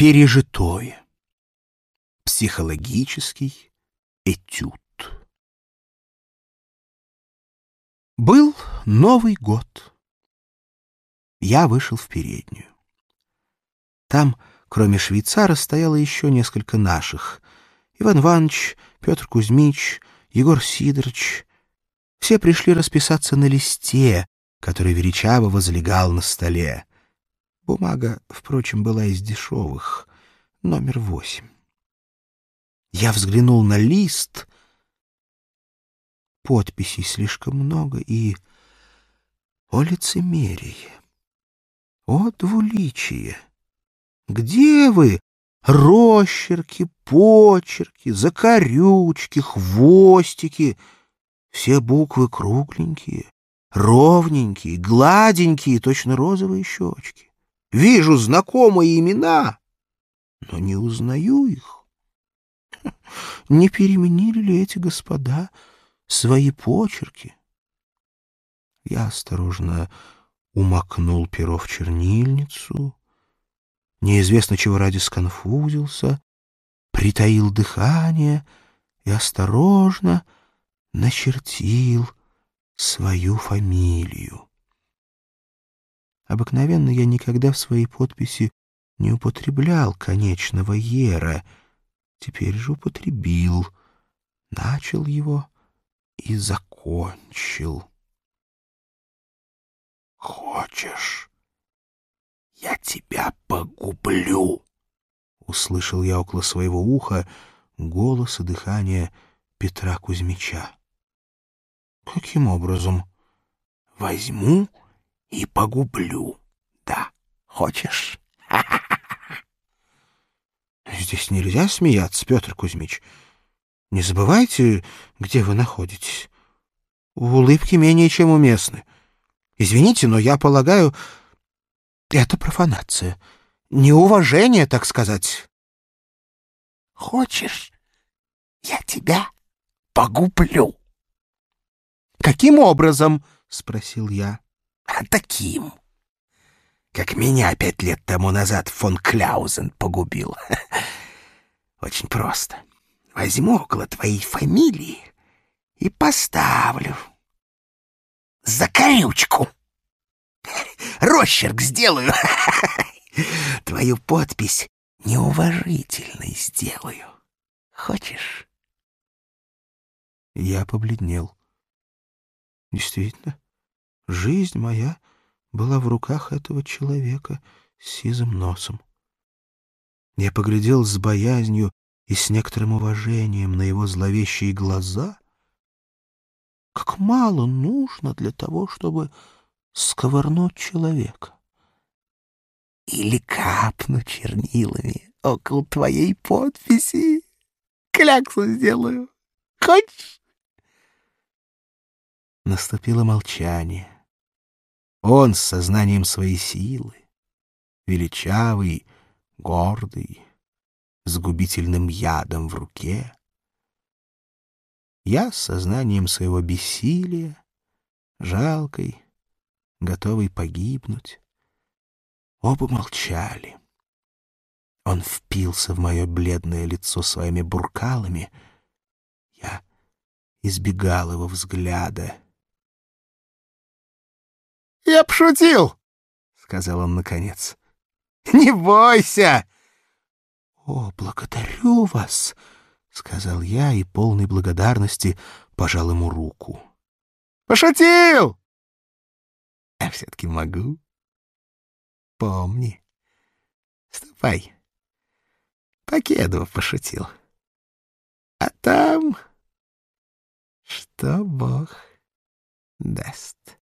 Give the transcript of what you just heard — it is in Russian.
Пережитое. Психологический этюд. Был Новый год. Я вышел в переднюю. Там, кроме швейцара, стояло еще несколько наших. Иван Иванович, Петр Кузьмич, Егор Сидорович. Все пришли расписаться на листе, который величаво возлегал на столе. Бумага, впрочем, была из дешевых, номер восемь. Я взглянул на лист. Подписей слишком много и... О лицемерие! О двуличие! Где вы, росчерки, почерки, закорючки, хвостики? Все буквы кругленькие, ровненькие, гладенькие, точно розовые щечки. Вижу знакомые имена, но не узнаю их. Не переменили ли эти господа свои почерки? Я осторожно умокнул перо в чернильницу, неизвестно чего ради сконфузился, притаил дыхание и осторожно начертил свою фамилию. Обыкновенно я никогда в своей подписи не употреблял конечного «ера», теперь же употребил, начал его и закончил. «Хочешь, я тебя погублю?» — услышал я около своего уха голос и дыхание Петра Кузьмича. «Каким образом?» «Возьму и погублю. Да, хочешь? Здесь нельзя смеяться, Петр Кузьмич. Не забывайте, где вы находитесь. Улыбки менее чем уместны. Извините, но я полагаю, это профанация. Неуважение, так сказать. Хочешь, я тебя погублю? Каким образом? — спросил я а таким, как меня пять лет тому назад фон Кляузен погубил. Очень просто. Возьму около твоей фамилии и поставлю. За корючку. Росчерк сделаю. Твою подпись неуважительной сделаю. Хочешь? Я побледнел. Действительно, Жизнь моя была в руках этого человека с сизым носом. Я поглядел с боязнью и с некоторым уважением на его зловещие глаза. Как мало нужно для того, чтобы сковырнуть человека. Или капну чернилами около твоей подписи. Кляксу сделаю. Хочешь? Наступило молчание. Он с сознанием своей силы, величавый, гордый, с губительным ядом в руке. Я с сознанием своего бессилия, жалкой, готовый погибнуть. Оба молчали. Он впился в мое бледное лицо своими буркалами. Я избегал его взгляда «Я пошутил!» — сказал он наконец. «Не бойся!» «О, благодарю вас!» — сказал я и полной благодарности пожал ему руку. «Пошутил!» «Я все-таки могу. Помни. Ступай. Покедово пошутил. А там... что Бог даст».